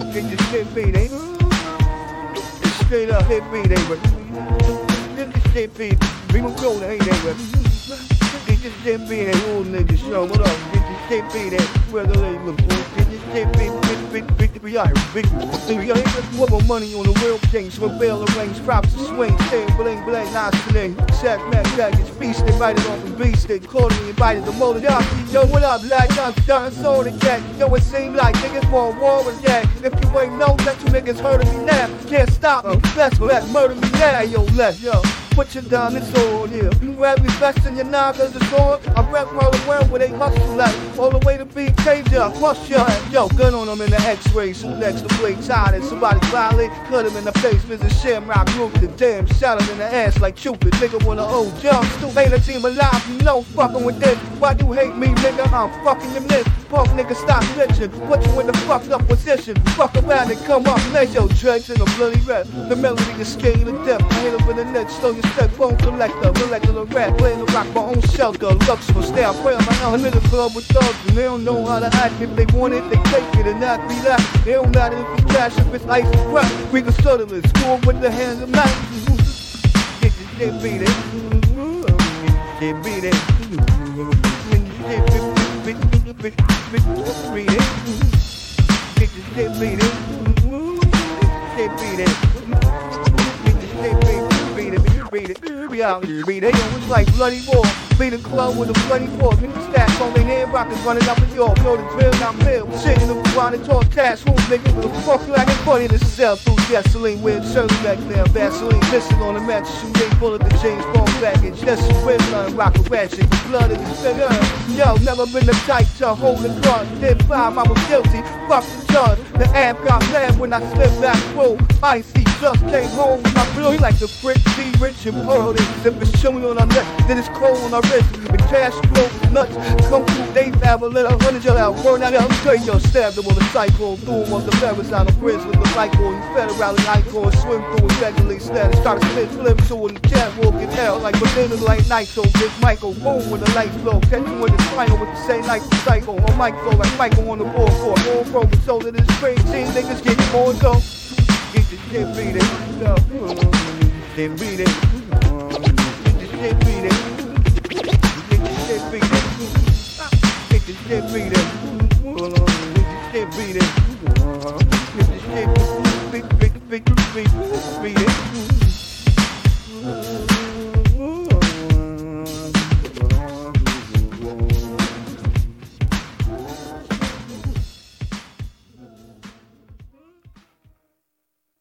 Get this shit beat, ain't it? Straight up hit beat, ain't it? Get this shit beat. Bring them cold, ain't it? Get this shit beat, ain't old nigga show. What up? This shit lady look for. Get this shit beat, big, big, big, we are big. We ain't got more money on the real things. With bail arrange, props to swing, stay bling, bling, nice today. Check, man, package, feast, invited off the beast, they called me, invited the motor. Yo, what up, lad? I'm done, sold the cat. Yo, it seemed like niggas want war with that. If you ain't know that you niggas heard me now, can't stop. Best for that, murder me now, yo, left, yo. Put you down, it's all here. You rap me best in your knockers, it's on. I rap all world where they hustle at. All the way to BK, yeah, plus your Yo, gun on them in the x-rays. Who next to play tired? Somebody violate, cut him in the face. Visit Shamrock Group, the damn shot him in the ass like Cupid. Nigga wanna old jump. Still ain't a team alive, you know fucking with this. Why you hate me, nigga? I'm fucking your miss. Punk nigga, stop bitching. Put you in the fucked up position. Fuck around and come up. Your dregs in a bloody rap. The melody is scale of death. I hit him with the net, slow your step. Bone collector, molecular rap. Playing the rock, my own shelter. Lux for style. Pray on my own in the club with thugs. And they don't know how to act. If they want it, they take it and not be that. They don't matter if it's cash, if it's ice rap. We can settle it. School with the hands of knives. Get beat it. Get beat it. Your beat it. Shit beat it. Beat it. Beat it, beat it, it. It's like bloody war. Beat the club with a bloody fork. Niggas stacks on their head, rockets running up in York. Know the drill, not real. Shit in the ground and talk cash. Who's nigga with a fuck like it's funny to sell through gasoline with Shirley back there. Vaseline missing on the mattress. You ain't bullet the James Bond package. That's a red line, rock a ratchet. The blood the figure. Yo, never been the type to hold the gun. Did five, I was guilty. Fuck the judge. The amp got mad when I slipped back through. Icy just came home. with My blue like the brick, be rich and pearl. If it's showing on our neck, then it's cold on our wrist. The cash flow nuts. Come through, they have a little hundred y'all out. Burn out, I'm straight, yo. Stabbed him with a cycle. Threw him on the ferris out of bridge with the cycle. He fed around the icon. Swim through it regularly. Status. Started split, flip to it. He can't walk in hell like it like Nitro. Big Michael. Boom with the light flow. Catch you in the spinal with the same night cycle. On mic flow like Michael on the board for all pro. So that it's crazy. Niggas get more so. Get the shit beat it. It. It. It. Shit